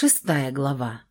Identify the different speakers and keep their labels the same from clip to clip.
Speaker 1: Шестая глава.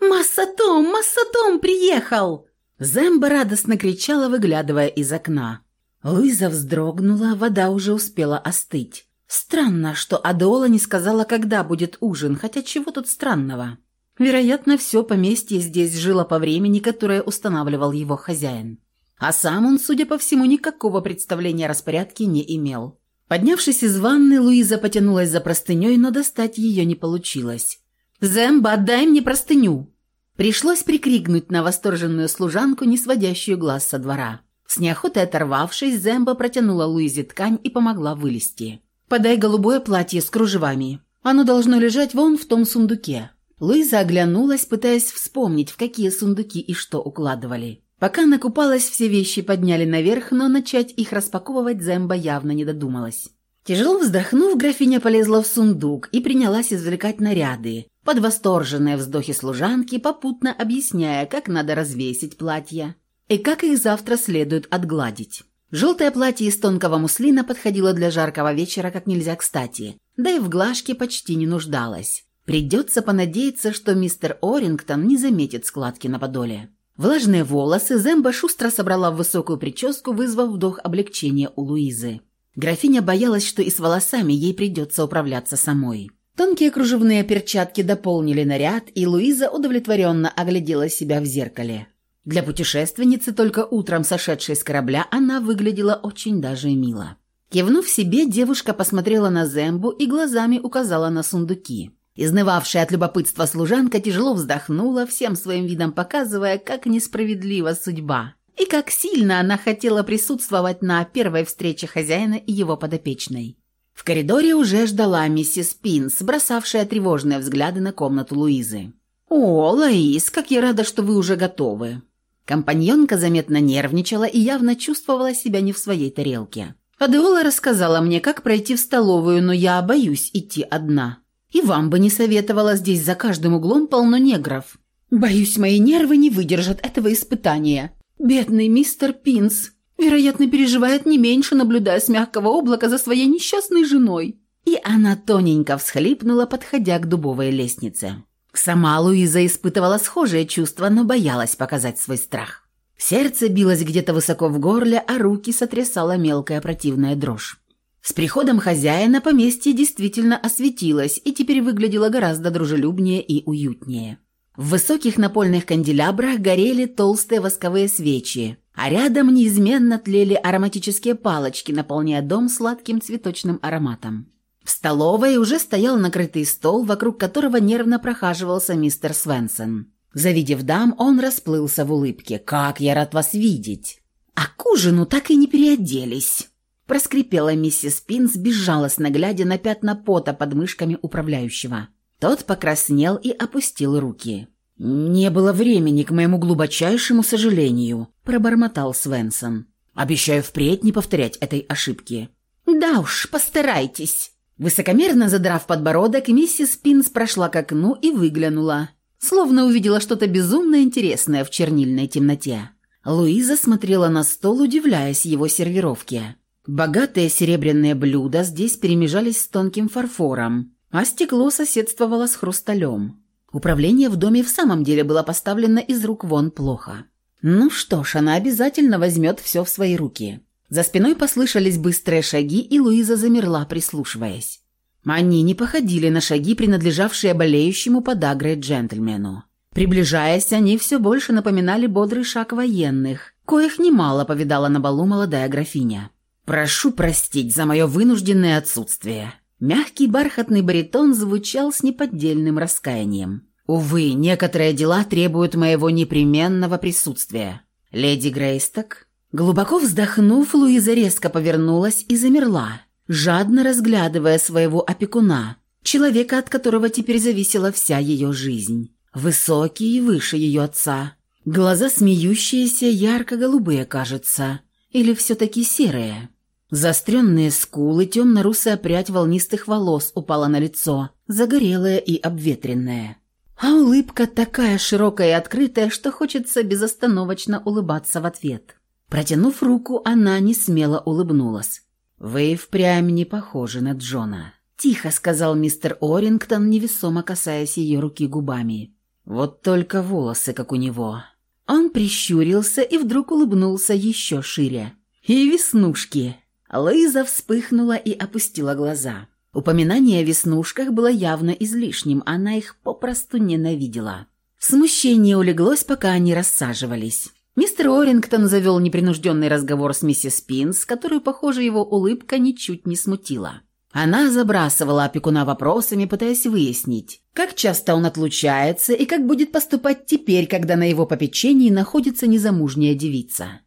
Speaker 1: «Массатом! Массатом приехал!» Земба радостно кричала, выглядывая из окна. Луиза вздрогнула, вода уже успела остыть. Странно, что Адеола не сказала, когда будет ужин, хотя чего тут странного? Вероятно, все поместье здесь жило по времени, которое устанавливал его хозяин. А сам он, судя по всему, никакого представления о распорядке не имел. Поднявшись из ванны, Луиза потянулась за простыней, но достать ее не получилось. «Земба, отдай мне простыню!» Пришлось прикрикнуть на восторженную служанку, не сводящую глаз со двора. С неохотой оторвавшись, Земба протянула Луизе ткань и помогла вылезти. «Подай голубое платье с кружевами. Оно должно лежать вон в том сундуке». Луиза оглянулась, пытаясь вспомнить, в какие сундуки и что укладывали. Пока накупалась, все вещи подняли наверх, но начать их распаковывать Земба явно не додумалась. Тяжело вздохнув, графиня полезла в сундук и принялась извлекать наряды, под восторженные вздохи служанки, попутно объясняя, как надо развесить платья и как их завтра следует отгладить. Желтое платье из тонкого муслина подходило для жаркого вечера как нельзя кстати, да и в глажке почти не нуждалось. Придется понадеяться, что мистер Орингтон не заметит складки на подоле. Влажные волосы Земба шустро собрала в высокую прическу, вызвав вдох облегчения у Луизы. Графиня боялась, что и с волосами ей придется управляться самой. Тонкие кружевные перчатки дополнили наряд, и Луиза удовлетворенно оглядела себя в зеркале. Для путешественницы, только утром сошедшей с корабля, она выглядела очень даже мило. Кивнув себе, девушка посмотрела на Зембу и глазами указала на сундуки. Изнывавшая от любопытства служанка тяжело вздохнула, всем своим видом показывая, как несправедлива судьба и как сильно она хотела присутствовать на первой встрече хозяина и его подопечной. В коридоре уже ждала миссис Пинс, бросавшая тревожные взгляды на комнату Луизы. «О, Лаис, как я рада, что вы уже готовы!» Компаньонка заметно нервничала и явно чувствовала себя не в своей тарелке. Адеола рассказала мне, как пройти в столовую, но я боюсь идти одна. И вам бы не советовала, здесь за каждым углом полно негров. Боюсь, мои нервы не выдержат этого испытания. Бедный мистер Пинс. Вероятно, переживает не меньше, наблюдая с мягкого облака за своей несчастной женой. И она тоненько всхлипнула, подходя к дубовой лестнице. Сама Луиза испытывала схожее чувство, но боялась показать свой страх. Сердце билось где-то высоко в горле, а руки сотрясала мелкая противная дрожь. С приходом хозяина поместье действительно осветилось и теперь выглядело гораздо дружелюбнее и уютнее. В высоких напольных канделябрах горели толстые восковые свечи, а рядом неизменно тлели ароматические палочки, наполняя дом сладким цветочным ароматом. В столовой уже стоял накрытый стол, вокруг которого нервно прохаживался мистер Свенсон. Завидев дам, он расплылся в улыбке. «Как я рад вас видеть!» «А к ужину так и не переоделись!» Проскрипела миссис Пинс, безжалостно глядя на пятна пота под мышками управляющего. Тот покраснел и опустил руки. «Не было времени, к моему глубочайшему сожалению», – пробормотал Свенсон. «Обещаю впредь не повторять этой ошибки». «Да уж, постарайтесь». Высокомерно задрав подбородок, миссис Пинс прошла к окну и выглянула, словно увидела что-то безумно интересное в чернильной темноте. Луиза смотрела на стол, удивляясь его сервировке. Богатые серебряные блюда здесь перемежались с тонким фарфором, а стекло соседствовало с хрусталем. Управление в доме в самом деле было поставлено из рук вон плохо. Ну что ж, она обязательно возьмет все в свои руки. За спиной послышались быстрые шаги, и Луиза замерла, прислушиваясь. Они не походили на шаги, принадлежавшие болеющему подагрой джентльмену. Приближаясь, они все больше напоминали бодрый шаг военных, коих немало повидала на балу молодая графиня. «Прошу простить за мое вынужденное отсутствие», Мягкий бархатный баритон звучал с неподдельным раскаянием. «Увы, некоторые дела требуют моего непременного присутствия. Леди Грейсток?» Глубоко вздохнув, Луиза резко повернулась и замерла, жадно разглядывая своего опекуна, человека, от которого теперь зависела вся ее жизнь. Высокий и выше ее отца. Глаза смеющиеся, ярко-голубые, кажется. Или все-таки серые. Заостренные скулы, темно-русая прядь волнистых волос упала на лицо, загорелая и обветренная. А улыбка такая широкая и открытая, что хочется безостановочно улыбаться в ответ. Протянув руку, она не смело улыбнулась. «Вы впрямь не похожи на Джона». — тихо сказал мистер Орингтон, невесомо касаясь ее руки губами. «Вот только волосы, как у него». Он прищурился и вдруг улыбнулся еще шире. «И веснушки!» Лиза вспыхнула и опустила глаза. Упоминание о веснушках было явно излишним, она их попросту ненавидела. Смущение улеглось, пока они рассаживались. Мистер Орингтон завел непринужденный разговор с миссис Пинс, которую, похоже, его улыбка ничуть не смутила. Она забрасывала опекуна вопросами, пытаясь выяснить, как часто он отлучается и как будет поступать теперь, когда на его попечении находится незамужняя девица.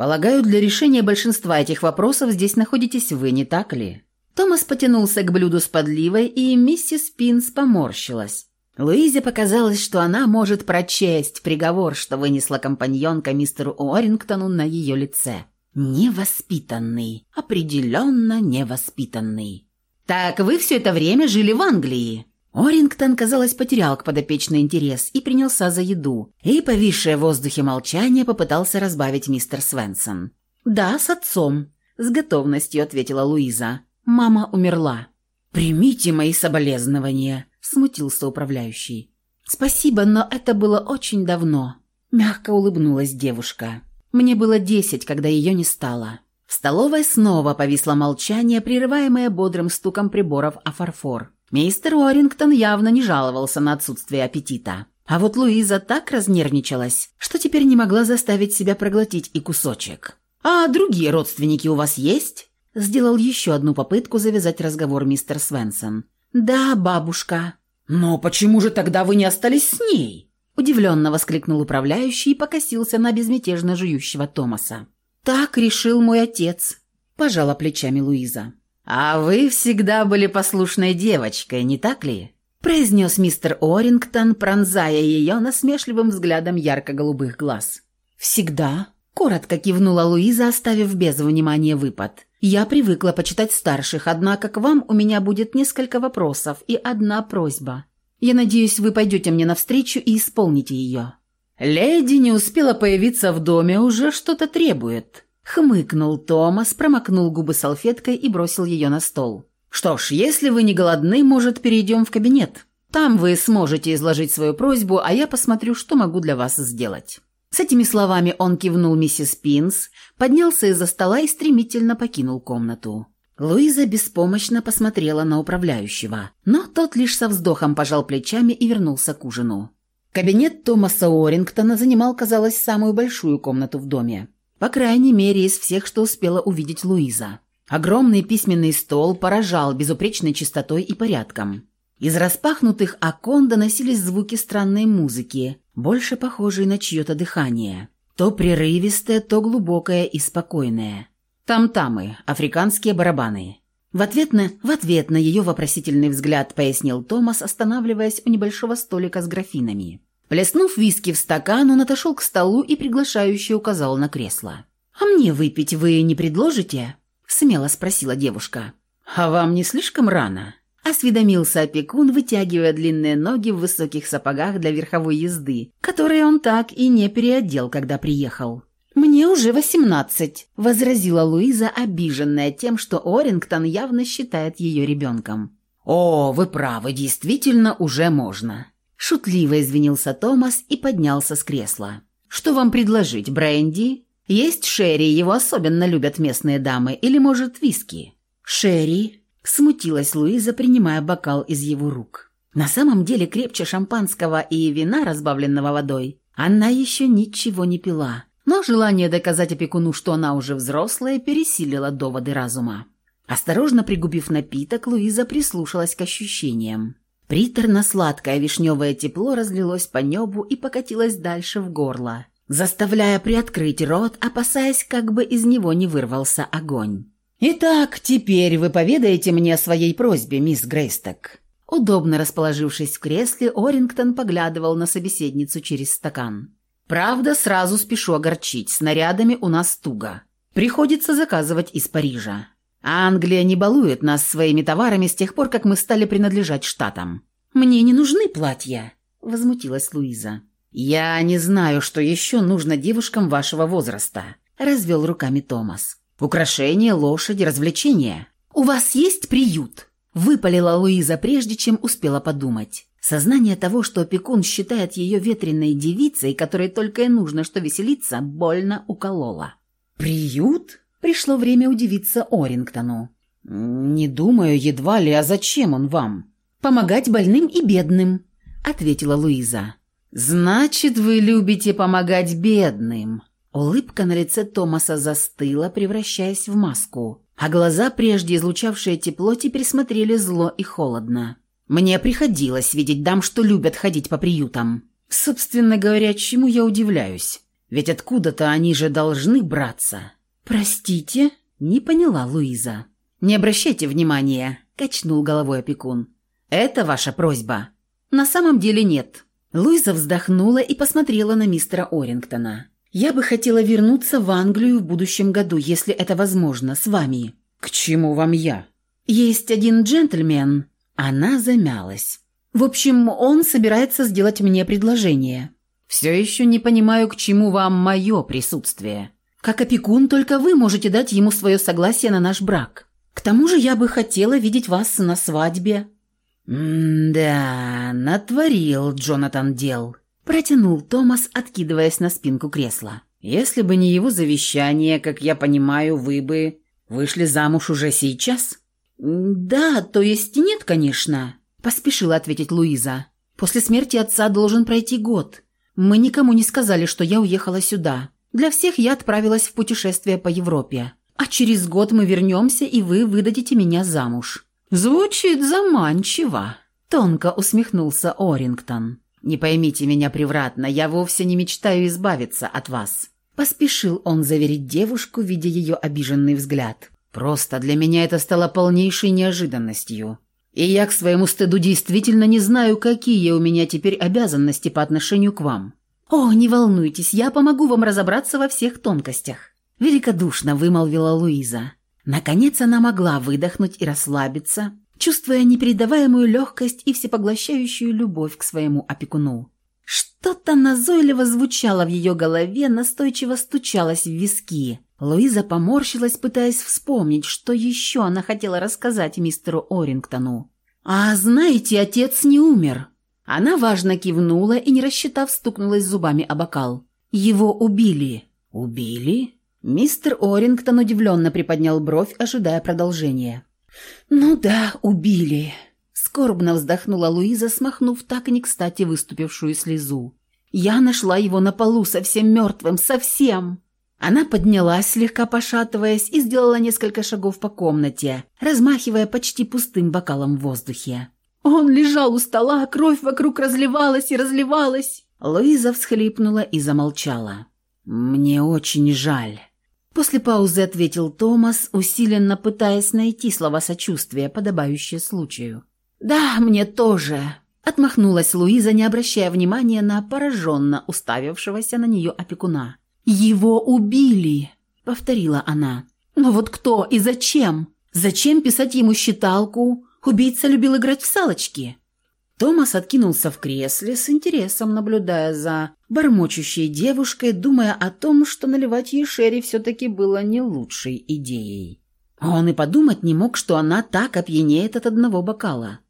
Speaker 1: «Полагаю, для решения большинства этих вопросов здесь находитесь вы, не так ли?» Томас потянулся к блюду с подливой, и миссис Пинс поморщилась. Луизе показалось, что она может прочесть приговор, что вынесла компаньонка мистеру Уоррингтону на ее лице. Невоспитанный. Определенно невоспитанный. «Так вы все это время жили в Англии?» Орингтон, казалось, потерял к подопечной интерес и принялся за еду, и, повисшее в воздухе молчание, попытался разбавить мистер Свенсон. «Да, с отцом», — с готовностью ответила Луиза. «Мама умерла». «Примите мои соболезнования», — смутился управляющий. «Спасибо, но это было очень давно», — мягко улыбнулась девушка. «Мне было десять, когда ее не стало». В столовой снова повисло молчание, прерываемое бодрым стуком приборов о фарфор. Мистер Уоррингтон явно не жаловался на отсутствие аппетита. А вот Луиза так разнервничалась, что теперь не могла заставить себя проглотить и кусочек. «А другие родственники у вас есть?» Сделал еще одну попытку завязать разговор мистер Свенсон. «Да, бабушка». «Но почему же тогда вы не остались с ней?» Удивленно воскликнул управляющий и покосился на безмятежно жующего Томаса. «Так решил мой отец», – пожала плечами Луиза. «А вы всегда были послушной девочкой, не так ли?» – произнес мистер Орингтон, пронзая ее насмешливым взглядом ярко-голубых глаз. «Всегда», – коротко кивнула Луиза, оставив без внимания выпад. «Я привыкла почитать старших, однако к вам у меня будет несколько вопросов и одна просьба. Я надеюсь, вы пойдете мне навстречу и исполните ее». «Леди не успела появиться в доме, уже что-то требует», — хмыкнул Томас, промокнул губы салфеткой и бросил ее на стол. «Что ж, если вы не голодны, может, перейдем в кабинет? Там вы сможете изложить свою просьбу, а я посмотрю, что могу для вас сделать». С этими словами он кивнул миссис Пинс, поднялся из-за стола и стремительно покинул комнату. Луиза беспомощно посмотрела на управляющего, но тот лишь со вздохом пожал плечами и вернулся к ужину. Кабинет Томаса Орингтона занимал, казалось, самую большую комнату в доме. По крайней мере, из всех, что успела увидеть Луиза. Огромный письменный стол поражал безупречной чистотой и порядком. Из распахнутых окон доносились звуки странной музыки, больше похожие на чье-то дыхание. То прерывистое, то глубокое и спокойное. Там-тамы, африканские барабаны. В ответ на, в ответ на ее вопросительный взгляд пояснил Томас, останавливаясь у небольшого столика с графинами. Плеснув виски в стакан, он отошел к столу и приглашающе указал на кресло. «А мне выпить вы не предложите?» – смело спросила девушка. «А вам не слишком рано?» – осведомился опекун, вытягивая длинные ноги в высоких сапогах для верховой езды, которые он так и не переодел, когда приехал. «Мне уже восемнадцать», – возразила Луиза, обиженная тем, что Орингтон явно считает ее ребенком. «О, вы правы, действительно уже можно», – шутливо извинился Томас и поднялся с кресла. «Что вам предложить, бренди? Есть шерри, его особенно любят местные дамы, или, может, виски?» «Шерри», – смутилась Луиза, принимая бокал из его рук. На самом деле крепче шампанского и вина, разбавленного водой, она еще ничего не пила – но желание доказать опекуну, что она уже взрослая, пересилило доводы разума. Осторожно пригубив напиток, Луиза прислушалась к ощущениям. Приторно-сладкое вишневое тепло разлилось по небу и покатилось дальше в горло, заставляя приоткрыть рот, опасаясь, как бы из него не вырвался огонь. «Итак, теперь вы поведаете мне о своей просьбе, мисс Грейсток». Удобно расположившись в кресле, Орингтон поглядывал на собеседницу через стакан. Правда, сразу спешу огорчить, снарядами у нас туго. Приходится заказывать из Парижа. А Англия не балует нас своими товарами с тех пор, как мы стали принадлежать штатам. Мне не нужны платья, возмутилась Луиза. Я не знаю, что еще нужно девушкам вашего возраста, развел руками Томас. Украшения, лошади, развлечения. У вас есть приют? Выпалила Луиза, прежде чем успела подумать. Сознание того, что опекун считает ее ветреной девицей, которой только и нужно, что веселиться, больно укололо. «Приют?» Пришло время удивиться Орингтону. «Не думаю, едва ли, а зачем он вам?» «Помогать больным и бедным», — ответила Луиза. «Значит, вы любите помогать бедным». Улыбка на лице Томаса застыла, превращаясь в маску, а глаза, прежде излучавшие тепло, теперь смотрели зло и холодно. Мне приходилось видеть дам, что любят ходить по приютам. Собственно говоря, чему я удивляюсь? Ведь откуда-то они же должны браться. Простите, не поняла Луиза. Не обращайте внимания, качнул головой опекун. Это ваша просьба. На самом деле нет. Луиза вздохнула и посмотрела на мистера Орингтона. Я бы хотела вернуться в Англию в будущем году, если это возможно, с вами. К чему вам я? Есть один джентльмен, она замялась. В общем, он собирается сделать мне предложение. Все еще не понимаю, к чему вам мое присутствие. Как опекун, только вы можете дать ему свое согласие на наш брак. К тому же я бы хотела видеть вас на свадьбе». «М-да, натворил Джонатан дел», – протянул Томас, откидываясь на спинку кресла. «Если бы не его завещание, как я понимаю, вы бы вышли замуж уже сейчас?» «Да, то есть нет, конечно», – поспешила ответить Луиза. «После смерти отца должен пройти год. Мы никому не сказали, что я уехала сюда. Для всех я отправилась в путешествие по Европе. А через год мы вернемся, и вы выдадите меня замуж». «Звучит заманчиво», – тонко усмехнулся Орингтон. «Не поймите меня превратно, я вовсе не мечтаю избавиться от вас». Поспешил он заверить девушку, видя ее обиженный взгляд. Просто для меня это стало полнейшей неожиданностью. И я к своему стыду действительно не знаю, какие у меня теперь обязанности по отношению к вам. О, не волнуйтесь, я помогу вам разобраться во всех тонкостях. Великодушно вымолвила Луиза. Наконец она могла выдохнуть и расслабиться, чувствуя непередаваемую легкость и всепоглощающую любовь к своему опекуну. Что-то назойливо звучало в ее голове, настойчиво стучалось в виски. Луиза поморщилась, пытаясь вспомнить, что еще она хотела рассказать мистеру Орингтону. «А знаете, отец не умер». Она важно кивнула и, не рассчитав, стукнулась зубами о бокал. «Его убили». «Убили?» Мистер Орингтон удивленно приподнял бровь, ожидая продолжения. «Ну да, убили», — скорбно вздохнула Луиза, смахнув так не кстати выступившую слезу. «Я нашла его на полу, совсем мертвым, совсем!» Она поднялась, слегка пошатываясь, и сделала несколько шагов по комнате, размахивая почти пустым бокалом в воздухе. Он лежал у стола, кровь вокруг разливалась и разливалась. Луиза всхлипнула и замолчала. «Мне очень жаль». После паузы ответил Томас, усиленно пытаясь найти слова сочувствия, подобающие случаю. «Да, мне тоже», — отмахнулась Луиза, не обращая внимания на пораженно уставившегося на нее опекуна. «Его убили», — повторила она. «Но вот кто и зачем? Зачем писать ему считалку? Убийца любил играть в салочки». Томас откинулся в кресле, с интересом наблюдая за бормочущей девушкой, думая о том, что наливать ей Шерри все-таки было не лучшей идеей. Он и подумать не мог, что она так опьянеет от одного бокала.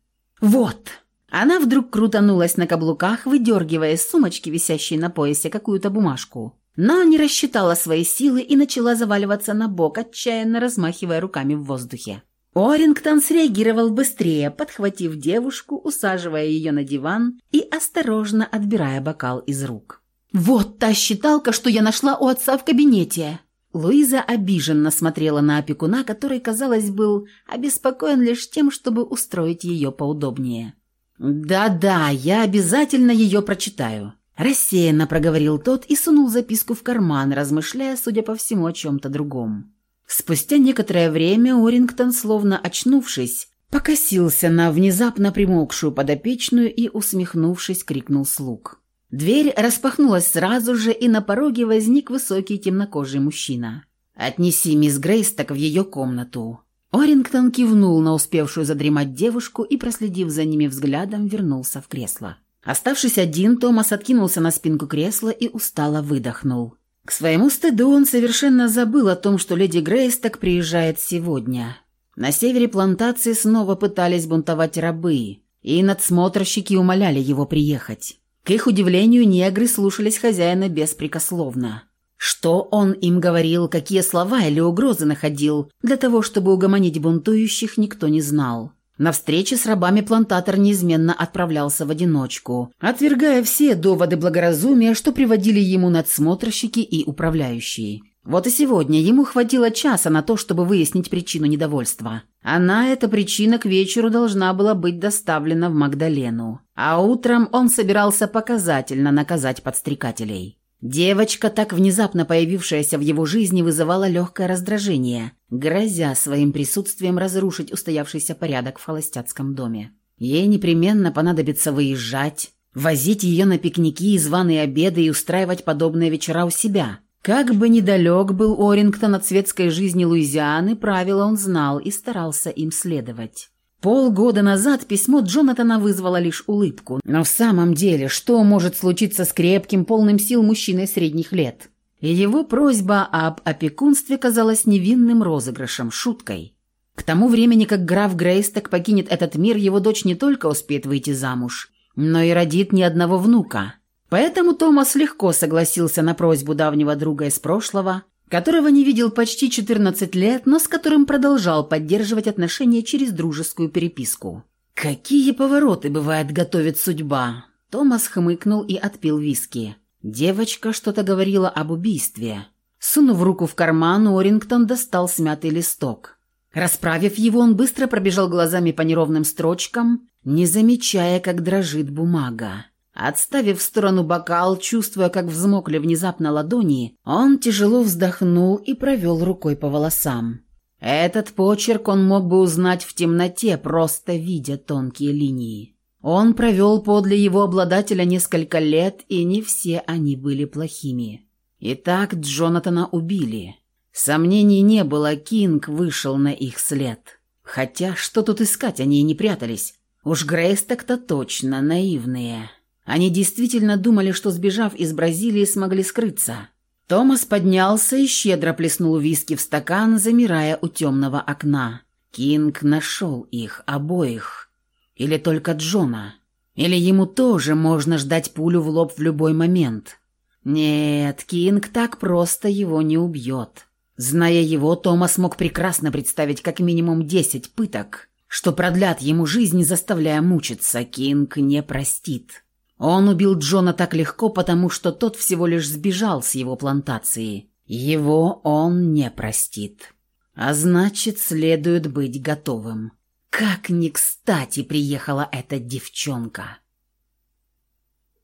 Speaker 1: «Вот!» Она вдруг крутанулась на каблуках, выдергивая из сумочки, висящей на поясе, какую-то бумажку но не рассчитала свои силы и начала заваливаться на бок, отчаянно размахивая руками в воздухе. Орингтон среагировал быстрее, подхватив девушку, усаживая ее на диван и осторожно отбирая бокал из рук. «Вот та считалка, что я нашла у отца в кабинете!» Луиза обиженно смотрела на опекуна, который, казалось, был обеспокоен лишь тем, чтобы устроить ее поудобнее. «Да-да, я обязательно ее прочитаю», Рассеянно проговорил тот и сунул записку в карман, размышляя, судя по всему, о чем-то другом. Спустя некоторое время Урингтон, словно очнувшись, покосился на внезапно примолкшую подопечную и, усмехнувшись, крикнул слуг. Дверь распахнулась сразу же, и на пороге возник высокий темнокожий мужчина. «Отнеси мисс Грейсток в ее комнату». Орингтон кивнул на успевшую задремать девушку и, проследив за ними взглядом, вернулся в кресло. Оставшись один, Томас откинулся на спинку кресла и устало выдохнул. К своему стыду он совершенно забыл о том, что леди Грейс так приезжает сегодня. На севере плантации снова пытались бунтовать рабы, и надсмотрщики умоляли его приехать. К их удивлению, негры слушались хозяина беспрекословно. Что он им говорил, какие слова или угрозы находил, для того, чтобы угомонить бунтующих, никто не знал. На встрече с рабами плантатор неизменно отправлялся в одиночку, отвергая все доводы благоразумия, что приводили ему надсмотрщики и управляющие. Вот и сегодня ему хватило часа на то, чтобы выяснить причину недовольства. Она, эта причина, к вечеру должна была быть доставлена в Магдалену. А утром он собирался показательно наказать подстрекателей. Девочка, так внезапно появившаяся в его жизни, вызывала легкое раздражение, грозя своим присутствием разрушить устоявшийся порядок в холостяцком доме. Ей непременно понадобится выезжать, возить ее на пикники и званые обеды и устраивать подобные вечера у себя. Как бы недалек был Орингтон от светской жизни Луизианы, правила он знал и старался им следовать. Полгода назад письмо Джонатана вызвало лишь улыбку. Но в самом деле, что может случиться с крепким, полным сил мужчиной средних лет? И его просьба об опекунстве казалась невинным розыгрышем, шуткой. К тому времени, как граф Грейсток покинет этот мир, его дочь не только успеет выйти замуж, но и родит ни одного внука. Поэтому Томас легко согласился на просьбу давнего друга из прошлого которого не видел почти 14 лет, но с которым продолжал поддерживать отношения через дружескую переписку. «Какие повороты, бывает, готовит судьба!» Томас хмыкнул и отпил виски. Девочка что-то говорила об убийстве. Сунув руку в карман, Орингтон достал смятый листок. Расправив его, он быстро пробежал глазами по неровным строчкам, не замечая, как дрожит бумага. Отставив в сторону бокал, чувствуя, как взмокли внезапно ладони, он тяжело вздохнул и провел рукой по волосам. Этот почерк он мог бы узнать в темноте, просто видя тонкие линии. Он провел подле его обладателя несколько лет, и не все они были плохими. Итак, Джонатана убили. Сомнений не было, Кинг вышел на их след. Хотя, что тут искать, они и не прятались. Уж Грейс так-то точно наивные. Они действительно думали, что, сбежав из Бразилии, смогли скрыться. Томас поднялся и щедро плеснул виски в стакан, замирая у темного окна. Кинг нашел их обоих. Или только Джона. Или ему тоже можно ждать пулю в лоб в любой момент. Нет, Кинг так просто его не убьет. Зная его, Томас мог прекрасно представить как минимум десять пыток, что продлят ему жизнь, заставляя мучиться. Кинг не простит. Он убил Джона так легко, потому что тот всего лишь сбежал с его плантации. Его он не простит. А значит, следует быть готовым. Как ни кстати приехала эта девчонка.